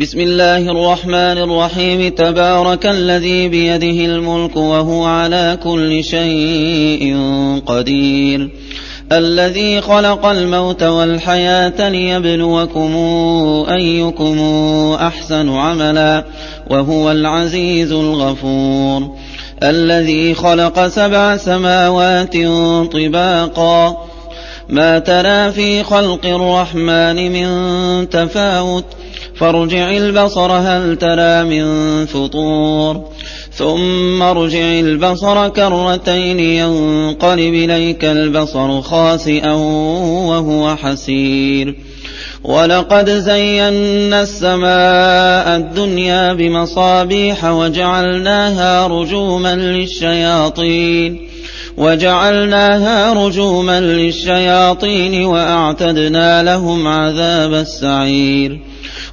بسم الله الرحمن الرحيم. تبارك الذي بيده الملك وهو على كل شيء قدير. الذي خلق الموت والحياة ليبلوكم أيكم أحسن عملا وهو العزيز الغفور. الذي خلق سبع سماوات طباقا. ما ترى في خلق الرحمن من تفاوت. فارجع البصر هل ترى من فطور؟ ثم ارجع البصر كرتين ينقلب إليك البصر خاسئا وهو حسير. ولقد زينا السماء الدنيا بمصابيح وجعلناها رجوما للشياطين. وجعلناها رجوما للشياطين وأعتدنا لهم عذاب السعير.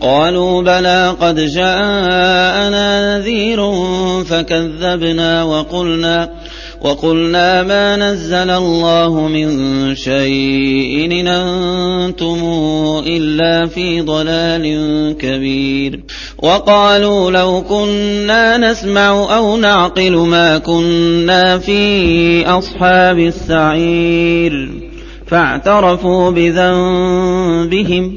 قالوا بلى قد جاءنا نذير فكذبنا وقلنا وقلنا ما نزل الله من شيء إن أنتم إلا في ضلال كبير. وقالوا لو كنا نسمع أو نعقل ما كنا في أصحاب السعير. فاعترفوا بذنبهم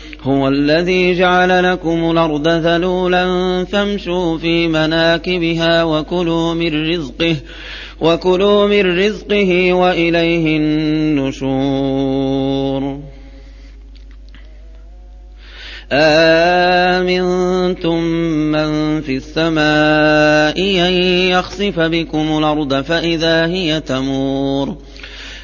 هو الذي جعل لكم الأرض ذلولا فامشوا في مناكبها وكلوا من رزقه وكلوا من رزقه وإليه النشور. آمنتم من في السماء أن يخسف بكم الأرض فإذا هي تمور.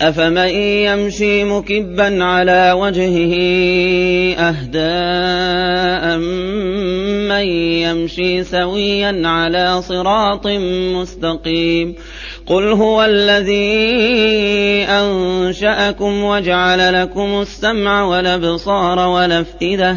أفمن يمشي مكبا على وجهه أهدى من يمشي سويا على صراط مستقيم قل هو الذي أنشأكم وجعل لكم السمع والأبصار والأفئدة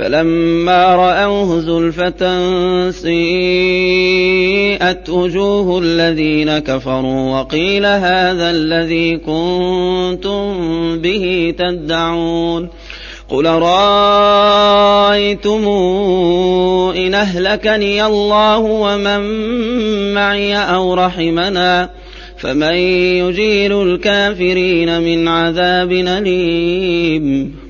فلما رأوه زلفة سيئت وجوه الذين كفروا وقيل هذا الذي كنتم به تدعون قل رأيتم إن أهلكني الله ومن معي أو رحمنا فمن يجير الكافرين من عذاب أليم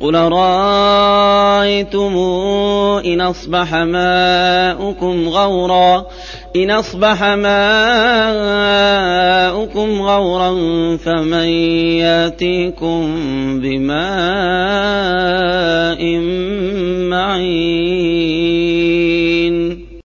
قل رأيتم إن أصبح ماؤكم غورا؟ إن أصبح ماؤكم غورا فمن يأتيكم بماء معين.